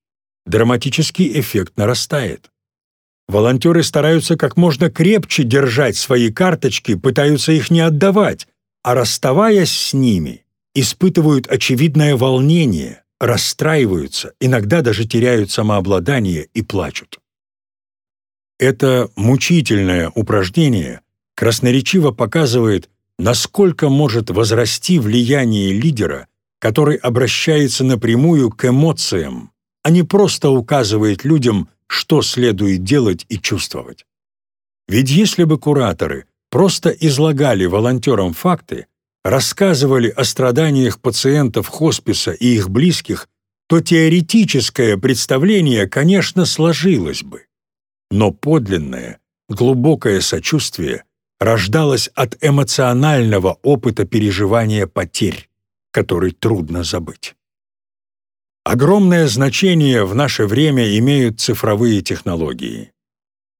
Драматический эффект нарастает. Волонтеры стараются как можно крепче держать свои карточки, пытаются их не отдавать, а расставаясь с ними, испытывают очевидное волнение, расстраиваются, иногда даже теряют самообладание и плачут. Это мучительное упражнение красноречиво показывает, насколько может возрасти влияние лидера, который обращается напрямую к эмоциям, а не просто указывает людям, что следует делать и чувствовать. Ведь если бы кураторы просто излагали волонтерам факты, рассказывали о страданиях пациентов хосписа и их близких, то теоретическое представление, конечно, сложилось бы. Но подлинное, глубокое сочувствие рождалось от эмоционального опыта переживания потерь, который трудно забыть. Огромное значение в наше время имеют цифровые технологии.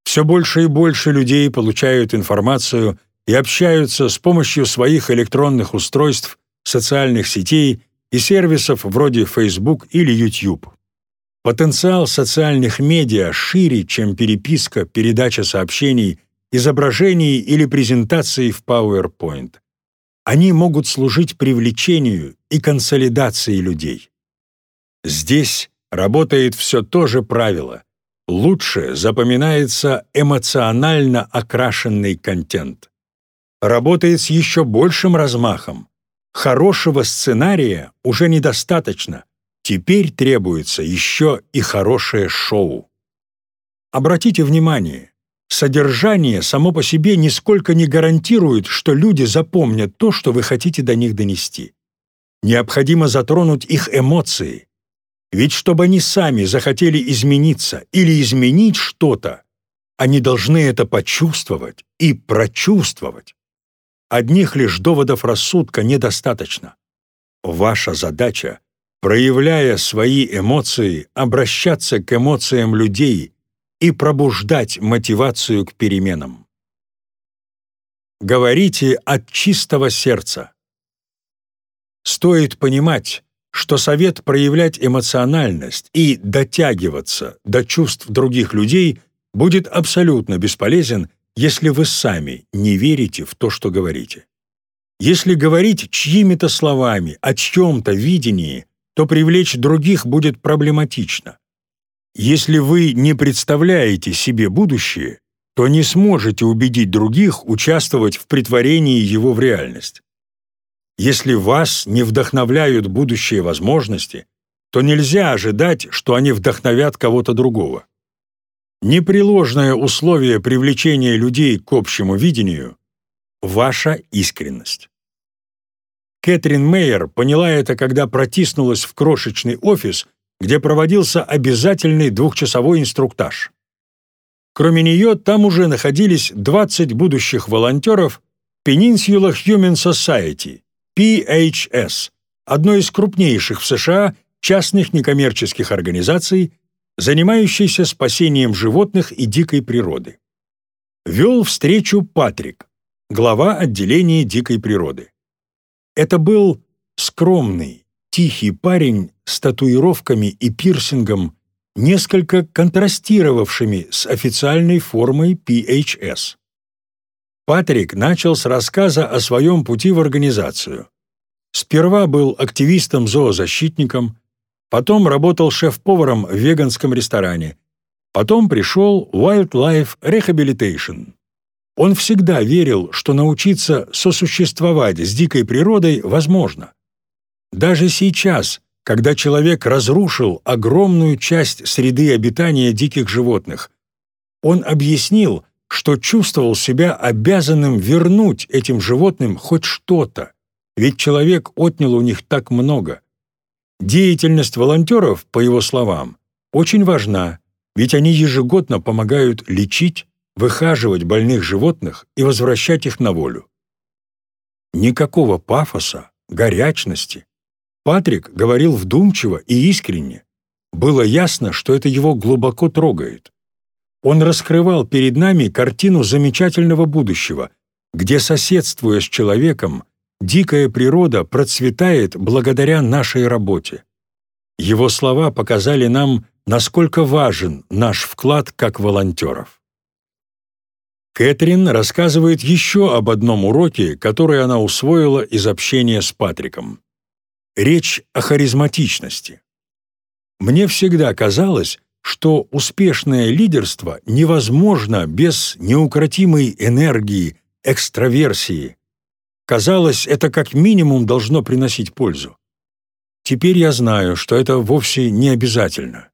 Все больше и больше людей получают информацию и общаются с помощью своих электронных устройств, социальных сетей и сервисов вроде Facebook или YouTube. Потенциал социальных медиа шире, чем переписка, передача сообщений, изображений или презентаций в PowerPoint. Они могут служить привлечению и консолидации людей. Здесь работает все то же правило. Лучше запоминается эмоционально окрашенный контент работает с еще большим размахом. Хорошего сценария уже недостаточно. Теперь требуется еще и хорошее шоу. Обратите внимание, содержание само по себе нисколько не гарантирует, что люди запомнят то, что вы хотите до них донести. Необходимо затронуть их эмоции. Ведь чтобы они сами захотели измениться или изменить что-то, они должны это почувствовать и прочувствовать. Одних лишь доводов рассудка недостаточно. Ваша задача, проявляя свои эмоции, обращаться к эмоциям людей и пробуждать мотивацию к переменам. Говорите от чистого сердца. Стоит понимать, что совет проявлять эмоциональность и дотягиваться до чувств других людей будет абсолютно бесполезен, если вы сами не верите в то, что говорите. Если говорить чьими-то словами о чьем-то видении, то привлечь других будет проблематично. Если вы не представляете себе будущее, то не сможете убедить других участвовать в притворении его в реальность. Если вас не вдохновляют будущие возможности, то нельзя ожидать, что они вдохновят кого-то другого. Непреложное условие привлечения людей к общему видению — ваша искренность. Кэтрин Мейер поняла это, когда протиснулась в крошечный офис, где проводился обязательный двухчасовой инструктаж. Кроме нее, там уже находились 20 будущих волонтеров Peninsula Human Society, PHS, одной из крупнейших в США частных некоммерческих организаций, занимающийся спасением животных и дикой природы. Вел встречу Патрик, глава отделения дикой природы. Это был скромный, тихий парень с татуировками и пирсингом, несколько контрастировавшими с официальной формой PHS. Патрик начал с рассказа о своем пути в организацию. Сперва был активистом-зоозащитником, потом работал шеф-поваром в веганском ресторане, потом пришел Wildlife Rehabilitation. Он всегда верил, что научиться сосуществовать с дикой природой возможно. Даже сейчас, когда человек разрушил огромную часть среды обитания диких животных, он объяснил, что чувствовал себя обязанным вернуть этим животным хоть что-то, ведь человек отнял у них так много. Деятельность волонтеров, по его словам, очень важна, ведь они ежегодно помогают лечить, выхаживать больных животных и возвращать их на волю. Никакого пафоса, горячности. Патрик говорил вдумчиво и искренне. Было ясно, что это его глубоко трогает. Он раскрывал перед нами картину замечательного будущего, где, соседствуя с человеком, дикая природа процветает благодаря нашей работе. Его слова показали нам, насколько важен наш вклад как волонтеров. Кэтрин рассказывает еще об одном уроке, который она усвоила из общения с Патриком. Речь о харизматичности. Мне всегда казалось, что успешное лидерство невозможно без неукротимой энергии, экстраверсии, Казалось, это как минимум должно приносить пользу. Теперь я знаю, что это вовсе не обязательно.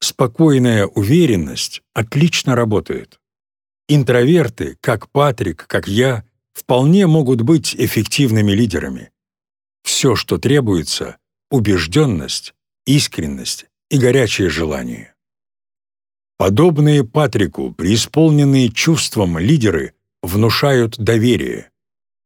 Спокойная уверенность отлично работает. Интроверты, как Патрик, как я, вполне могут быть эффективными лидерами. Все, что требуется — убежденность, искренность и горячее желание. Подобные Патрику, преисполненные чувством лидеры, внушают доверие.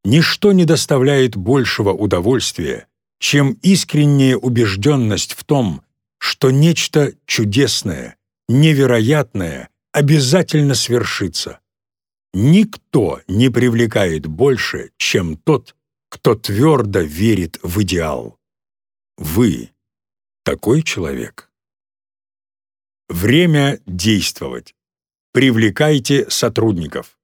Ничто не доставляет большего удовольствия, чем искренняя убежденность в том, что нечто чудесное, невероятное обязательно свершится. Никто не привлекает больше, чем тот, кто твердо верит в идеал. Вы такой человек. Время действовать. Привлекайте сотрудников.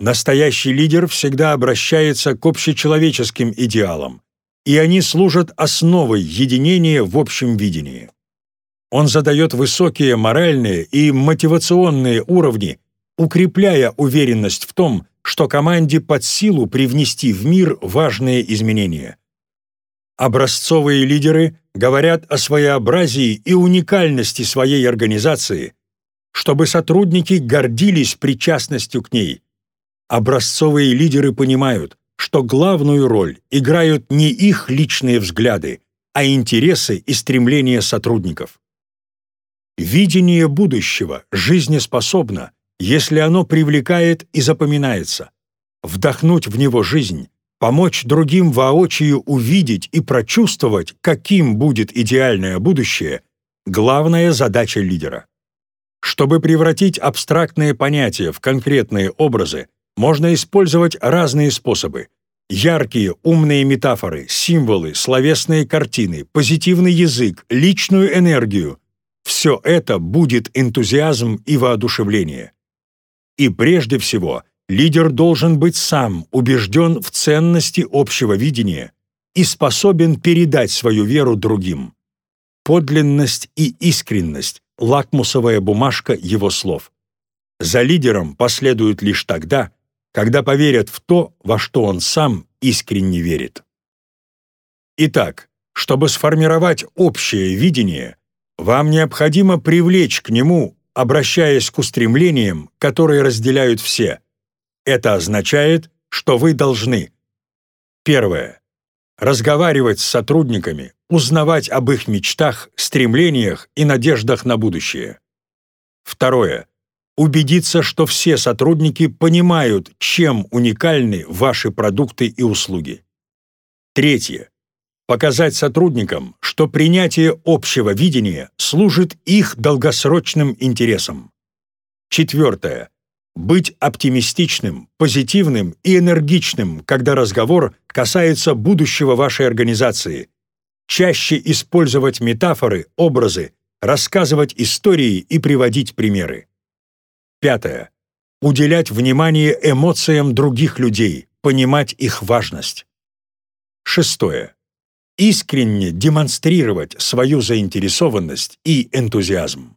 Настоящий лидер всегда обращается к общечеловеческим идеалам, и они служат основой единения в общем видении. Он задает высокие моральные и мотивационные уровни, укрепляя уверенность в том, что команде под силу привнести в мир важные изменения. Образцовые лидеры говорят о своеобразии и уникальности своей организации, чтобы сотрудники гордились причастностью к ней, Образцовые лидеры понимают, что главную роль играют не их личные взгляды, а интересы и стремления сотрудников. Видение будущего жизнеспособно, если оно привлекает и запоминается. Вдохнуть в него жизнь, помочь другим воочию увидеть и прочувствовать, каким будет идеальное будущее – главная задача лидера. Чтобы превратить абстрактные понятия в конкретные образы, можно использовать разные способы. Яркие, умные метафоры, символы, словесные картины, позитивный язык, личную энергию. Все это будет энтузиазм и воодушевление. И прежде всего, лидер должен быть сам убежден в ценности общего видения и способен передать свою веру другим. Подлинность и искренность – лакмусовая бумажка его слов. За лидером последуют лишь тогда, когда поверят в то, во что он сам искренне верит. Итак, чтобы сформировать общее видение, вам необходимо привлечь к нему, обращаясь к устремлениям, которые разделяют все. Это означает, что вы должны Первое. Разговаривать с сотрудниками, узнавать об их мечтах, стремлениях и надеждах на будущее. Второе убедиться, что все сотрудники понимают, чем уникальны ваши продукты и услуги. Третье. Показать сотрудникам, что принятие общего видения служит их долгосрочным интересам. Четвертое. Быть оптимистичным, позитивным и энергичным, когда разговор касается будущего вашей организации. Чаще использовать метафоры, образы, рассказывать истории и приводить примеры. Пятое. Уделять внимание эмоциям других людей, понимать их важность. Шестое. Искренне демонстрировать свою заинтересованность и энтузиазм.